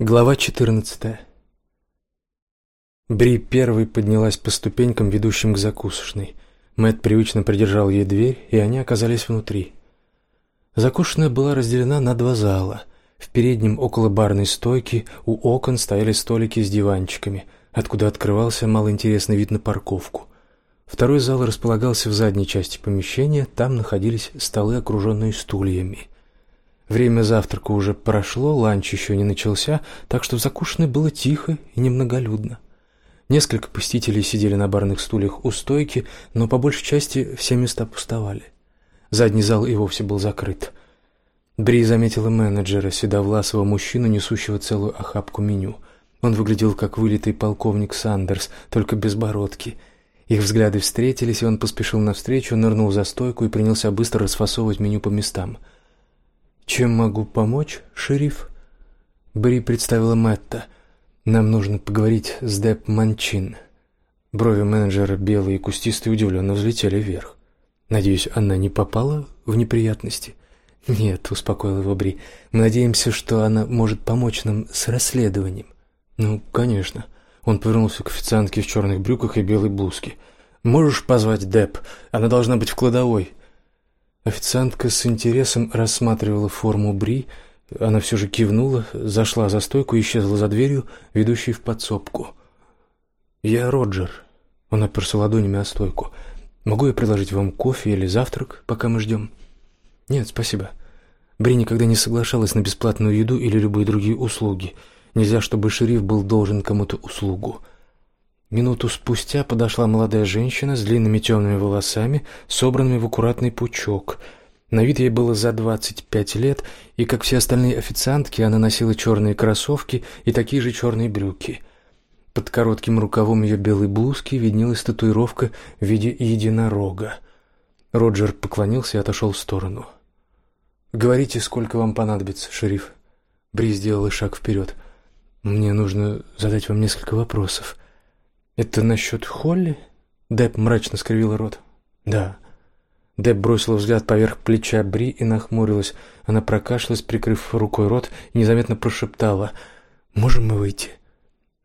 Глава 14. Бри первой поднялась по ступенькам, ведущим к закусочной. Мэт привычно придержал ей дверь, и они оказались внутри. Закусочная была разделена на два зала. В переднем, около барной стойки, у окон стояли столики с диванчиками, откуда открывался малоинтересный вид на парковку. Второй зал располагался в задней части помещения, там находились столы, окруженные стульями – Время завтрака уже прошло, ланч еще не начался, так что в закушенной было тихо и немноголюдно. Несколько посетителей сидели на барных стульях у стойки, но по большей части все места пустовали. Задний зал и вовсе был закрыт. Бри заметила менеджера, седовласого мужчину, несущего целую охапку меню. Он выглядел как вылитый полковник Сандерс, только без бородки. Их взгляды встретились, и он поспешил навстречу, нырнул за стойку и принялся быстро расфасовывать меню по местам – «Чем могу помочь, шериф?» Бри представила Мэтта. «Нам нужно поговорить с Деп Манчин». Брови менеджера белые и кустистые удивленно взлетели вверх. «Надеюсь, она не попала в неприятности?» «Нет», — успокоил его Бри. «Мы надеемся, что она может помочь нам с расследованием». «Ну, конечно». Он повернулся к официантке в черных брюках и белой блузке. «Можешь позвать Деп? Она должна быть в кладовой». Официантка с интересом рассматривала форму Бри. Она все же кивнула, зашла за стойку и исчезла за дверью, ведущей в подсобку. «Я Роджер». Он оперся ладонями о стойку. «Могу я предложить вам кофе или завтрак, пока мы ждем?» «Нет, спасибо». Бри никогда не соглашалась на бесплатную еду или любые другие услуги. Нельзя, чтобы шериф был должен кому-то услугу. Минуту спустя подошла молодая женщина с длинными темными волосами, собранными в аккуратный пучок. На вид ей было за двадцать пять лет, и, как все остальные официантки, она носила черные кроссовки и такие же черные брюки. Под коротким рукавом ее белой блузки виднелась татуировка в виде единорога. Роджер поклонился и отошел в сторону. «Говорите, сколько вам понадобится, шериф?» Бри сделала шаг вперед. «Мне нужно задать вам несколько вопросов». «Это насчет Холли?» Деб мрачно скривила рот. «Да». Деб бросила взгляд поверх плеча Бри и нахмурилась. Она прокашлялась, прикрыв рукой рот, и незаметно прошептала. «Можем мы выйти?»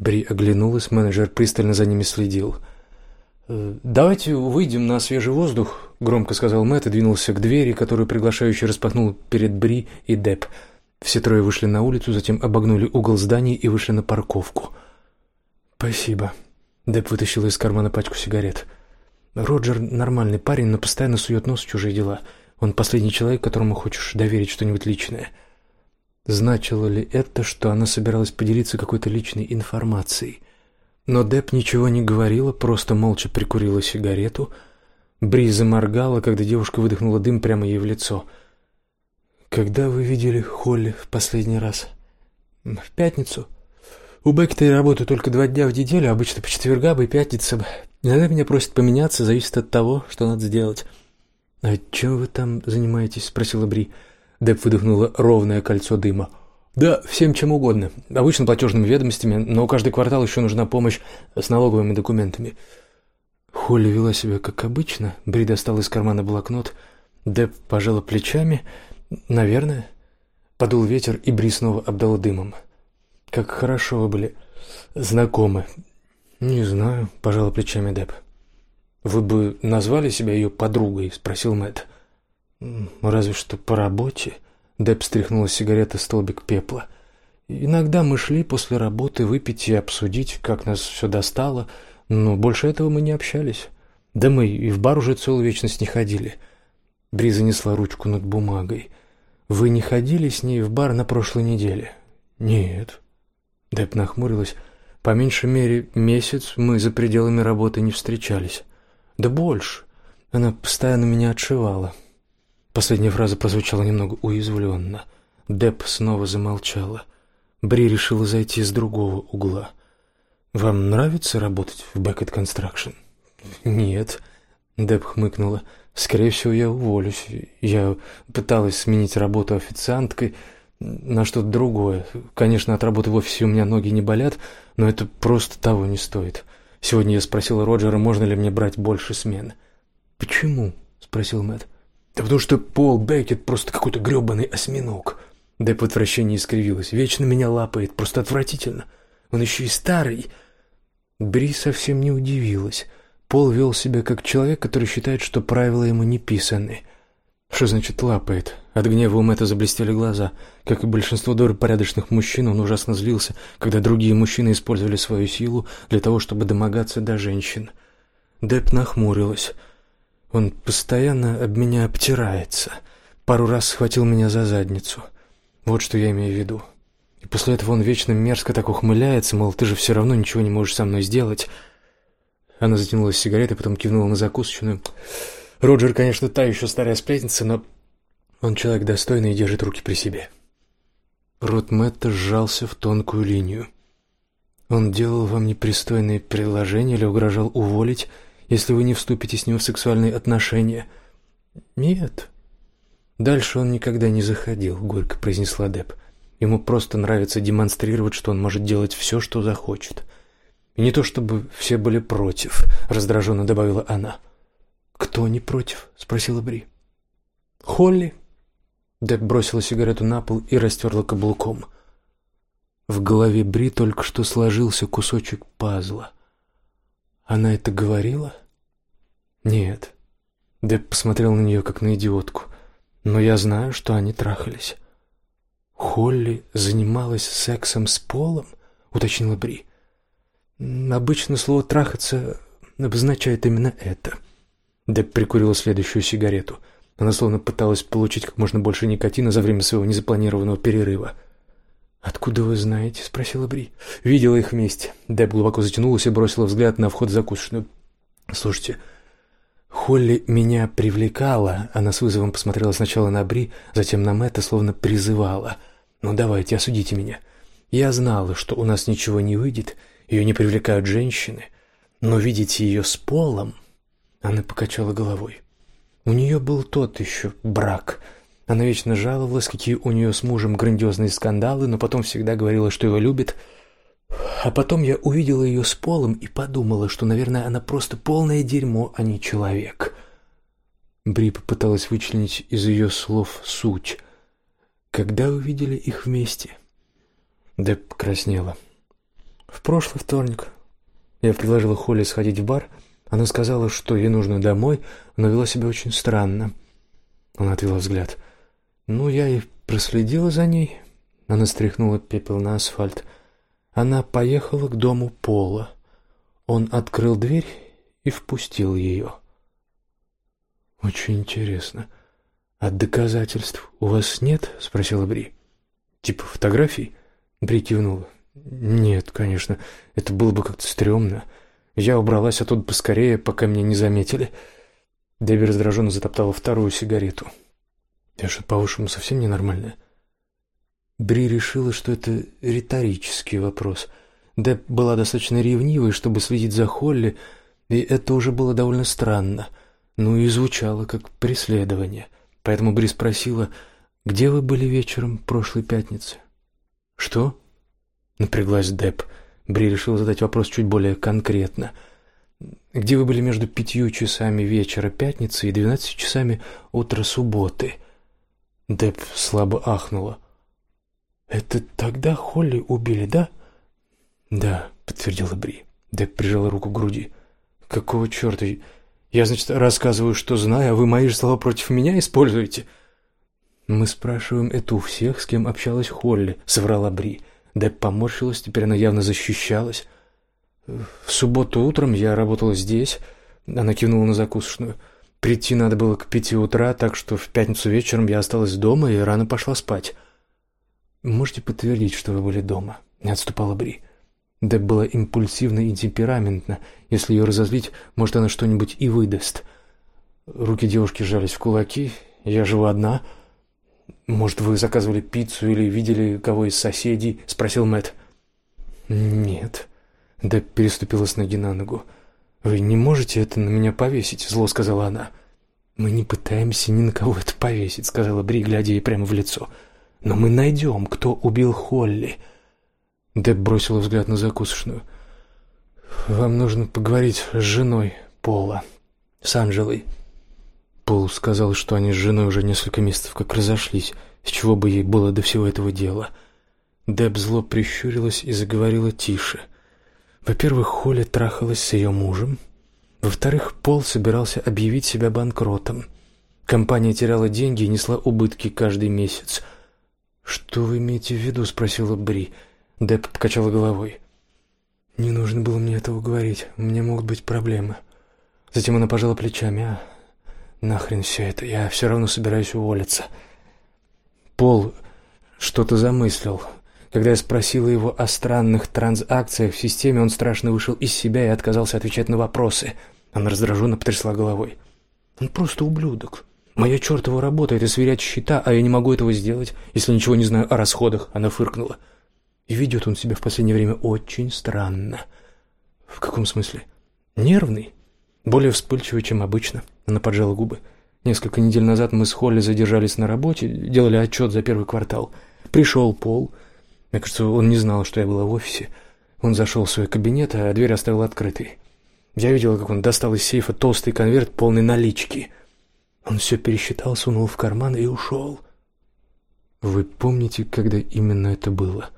Бри оглянулась, менеджер пристально за ними следил. «Э, «Давайте выйдем на свежий воздух», — громко сказал Мэтт и двинулся к двери, которую приглашающий распахнул перед Бри и Деб. Все трое вышли на улицу, затем обогнули угол здания и вышли на парковку. «Спасибо», Деп вытащил из кармана пачку сигарет. Роджер нормальный парень, но постоянно сует нос в чужие дела. Он последний человек, которому хочешь доверить что-нибудь личное. Значило ли это, что она собиралась поделиться какой-то личной информацией? Но Деп ничего не говорила, просто молча прикурила сигарету. Бри заморгала, когда девушка выдохнула дым прямо ей в лицо. «Когда вы видели Холли в последний раз?» «В пятницу», у Беккета я работаю только два дня в неделю, обычно по четвергам и пятницам. Иногда меня просят поменяться, зависит от того, что надо сделать. «А чем вы там занимаетесь?» — спросила Бри. Деб выдохнула ровное кольцо дыма. «Да, всем чем угодно. Обычно платежными ведомостями, но каждый квартал еще нужна помощь с налоговыми документами». Холли вела себя как обычно. Бри достала из кармана блокнот. Деб пожала плечами. «Наверное». Подул ветер, и Бри снова обдала дымом. Как хорошо вы были знакомы. Не знаю, пожала плечами Деб. Вы бы назвали себя ее подругой, спросил Мэтт. Разве что по работе. Деб стряхнула сигареты столбик пепла. Иногда мы шли после работы выпить и обсудить, как нас все достало, но больше этого мы не общались. Да мы и в бар уже целую вечность не ходили. Бри занесла ручку над бумагой. Вы не ходили с ней в бар на прошлой неделе? Нет. Деп нахмурилась. По меньшей мере месяц мы за пределами работы не встречались. Да больше. Она постоянно меня отшивала. Последняя фраза прозвучала немного уязвленно. Деп снова замолчала. Бри решила зайти с другого угла. «Вам нравится работать в Beckett Construction?» «Нет», — Деп хмыкнула. «Скорее всего, я уволюсь. Я пыталась сменить работу официанткой, на что-то другое. Конечно, от работы в офисе у меня ноги не болят, но это просто того не стоит. Сегодня я спросила Роджера, можно ли мне брать больше смен. «Почему?» — спросил Мэтт. «Да потому что Пол Беккет просто какой-то гребаный осьминог. Деп в отвращении искривилась. «Вечно меня лапает, просто отвратительно. Он еще и старый». Бри совсем не удивилась. Пол вел себя как человек, который считает, что правила ему не писаны. Что значит лапает? От гнева у Мэтта заблестели глаза. Как и большинство добропорядочных мужчин, он ужасно злился, когда другие мужчины использовали свою силу для того, чтобы домогаться до женщин. Деп нахмурилась. Он постоянно об меня обтирается. Пару раз схватил меня за задницу. Вот что я имею в виду. И после этого он вечно мерзко так ухмыляется, мол, ты же все равно ничего не можешь со мной сделать. Она затянулась сигаретой, потом кивнула на закусочную. Роджер, конечно, та еще старая сплетница, но он человек достойный и держит руки при себе. Рот Мэтта сжался в тонкую линию. Он делал вам непристойные предложения или угрожал уволить, если вы не вступите с ним в сексуальные отношения? Нет. Дальше он никогда не заходил, горько произнесла Деб. Ему просто нравится демонстрировать, что он может делать все, что захочет. И не то чтобы все были против, раздраженно добавила она. Кто не против? спросила Бри. Холли. Деб бросила сигарету на пол и растерла каблуком. В голове Бри только что сложился кусочек пазла. Она это говорила? Нет. Деб посмотрел на нее как на идиотку. Но я знаю, что они трахались. Холли занималась сексом с Полом, уточнила Бри. Обычно слово трахаться обозначает именно это. Деб прикурила следующую сигарету. Она словно пыталась получить как можно больше никотина за время своего незапланированного перерыва. «Откуда вы знаете?» — спросила Бри. «Видела их вместе». Деб глубоко затянулась и бросила взгляд на вход в закусочную. «Слушайте, Холли меня привлекала». Она с вызовом посмотрела сначала на Бри, затем на Мэтта, словно призывала. «Ну давайте, осудите меня. Я знала, что у нас ничего не выйдет, ее не привлекают женщины, но видеть ее с полом...» Она покачала головой. У нее был тот еще брак. Она вечно жаловалась, какие у нее с мужем грандиозные скандалы, но потом всегда говорила, что его любит. А потом я увидела ее с Полом и подумала, что, наверное, она просто полное дерьмо, а не человек. Бри попыталась вычленить из ее слов суть. Когда вы видели их вместе? Деб покраснела. В прошлый вторник. Я предложила Холли сходить в бар — она сказала, что ей нужно домой, но вела себя очень странно. Она отвела взгляд. Ну, я и проследила за ней. Она стряхнула пепел на асфальт. Она поехала к дому Пола. Он открыл дверь и впустил ее. Очень интересно. А доказательств у вас нет? спросила Бри. Типа фотографий? Бри кивнула. Нет, конечно. Это было бы как-то стрёмно. Я убралась оттуда поскорее, пока меня не заметили. Дебби раздраженно затоптала вторую сигарету. Я что, по-вашему, совсем ненормальная? Бри решила, что это риторический вопрос. Деб была достаточно ревнивой, чтобы следить за Холли, и это уже было довольно странно. Ну и звучало как преследование. Поэтому Бри спросила, где вы были вечером прошлой пятницы? Что? Напряглась Деб. Бри решил задать вопрос чуть более конкретно. Где вы были между пятью часами вечера пятницы и двенадцатью часами утра субботы? Деб слабо ахнула. Это тогда Холли убили, да? Да, подтвердила Бри. Деб прижала руку к груди. Какого черта? Я, значит, рассказываю, что знаю, а вы мои же слова против меня используете? Мы спрашиваем это у всех, с кем общалась Холли, соврала Бри. Деб поморщилась, теперь она явно защищалась. В субботу утром я работала здесь. Она кивнула на закусочную. Прийти надо было к пяти утра, так что в пятницу вечером я осталась дома и рано пошла спать. Можете подтвердить, что вы были дома? Не отступала Бри. Деб была импульсивна и темпераментна. Если ее разозлить, может, она что-нибудь и выдаст. Руки девушки сжались в кулаки. Я живу одна. Может, вы заказывали пиццу или видели кого из соседей? спросил Мэт. Нет. Да переступила с ноги на ногу. Вы не можете это на меня повесить, зло сказала она. Мы не пытаемся ни на кого это повесить, сказала Бри, глядя ей прямо в лицо. Но мы найдем, кто убил Холли. Деб бросила взгляд на закусочную. Вам нужно поговорить с женой Пола, с Анжелой. Пол сказал, что они с женой уже несколько месяцев как разошлись. С чего бы ей было до всего этого дела? Деб зло прищурилась и заговорила тише. Во-первых, Холли трахалась с ее мужем. Во-вторых, Пол собирался объявить себя банкротом. Компания теряла деньги и несла убытки каждый месяц. «Что вы имеете в виду?» — спросила Бри. Деб покачала головой. «Не нужно было мне этого говорить. У меня могут быть проблемы». Затем она пожала плечами. «А, нахрен все это. Я все равно собираюсь уволиться». Пол что-то замыслил. Когда я спросила его о странных транзакциях в системе, он страшно вышел из себя и отказался отвечать на вопросы. Она раздраженно потрясла головой. «Он просто ублюдок. Моя чертова работа — это сверять счета, а я не могу этого сделать, если ничего не знаю о расходах», — она фыркнула. «И ведет он себя в последнее время очень странно». «В каком смысле?» «Нервный. Более вспыльчивый, чем обычно», — она поджала губы. «Несколько недель назад мы с Холли задержались на работе, делали отчет за первый квартал. Пришел Пол. Мне кажется, он не знал, что я была в офисе. Он зашел в свой кабинет, а дверь оставил открытой. Я видела, как он достал из сейфа толстый конверт, полный налички. Он все пересчитал, сунул в карман и ушел. Вы помните, когда именно это было?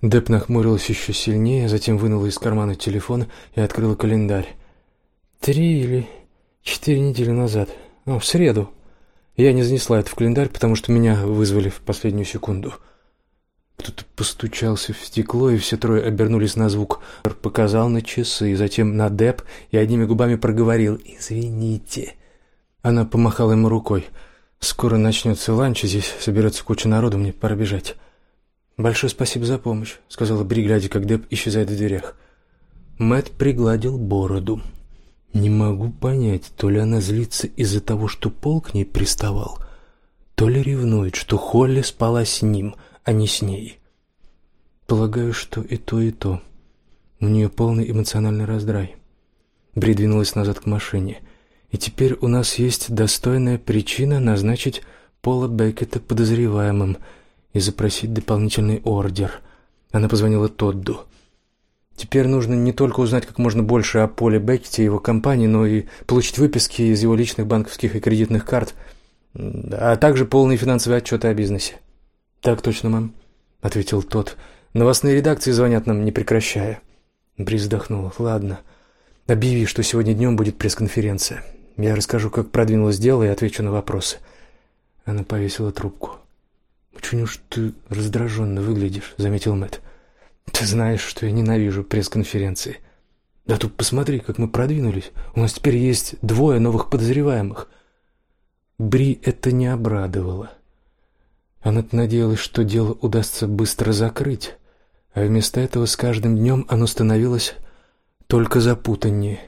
Деп нахмурилась еще сильнее, затем вынула из кармана телефон и открыла календарь. Три или четыре недели назад. Ну, в среду. Я не занесла это в календарь, потому что меня вызвали в последнюю секунду. Кто-то постучался в стекло, и все трое обернулись на звук. Показал на часы, затем на Деп и одними губами проговорил «Извините». Она помахала ему рукой. «Скоро начнется ланч, здесь соберется куча народу, мне пора бежать». «Большое спасибо за помощь», — сказала Бри, глядя, как Деп исчезает в дверях. Мэт пригладил бороду. «Не могу понять, то ли она злится из-за того, что Пол к ней приставал, то ли ревнует, что Холли спала с ним, а не с ней. Полагаю, что и то, и то. У нее полный эмоциональный раздрай». Бри двинулась назад к машине. И теперь у нас есть достойная причина назначить Пола Беккета подозреваемым и запросить дополнительный ордер. Она позвонила Тодду. Теперь нужно не только узнать как можно больше о Поле Беккете и его компании, но и получить выписки из его личных банковских и кредитных карт, а также полные финансовые отчеты о бизнесе. «Так точно, мам», — ответил тот. «Новостные редакции звонят нам, не прекращая». Бри вздохнула. «Ладно, объяви, что сегодня днем будет пресс-конференция. Я расскажу, как продвинулось дело, и отвечу на вопросы. Она повесила трубку. Очень уж ты раздраженно выглядишь, заметил Мэт. Ты знаешь, что я ненавижу пресс-конференции. Да тут посмотри, как мы продвинулись. У нас теперь есть двое новых подозреваемых. Бри это не обрадовало. Она надеялась, что дело удастся быстро закрыть, а вместо этого с каждым днем оно становилось только запутаннее.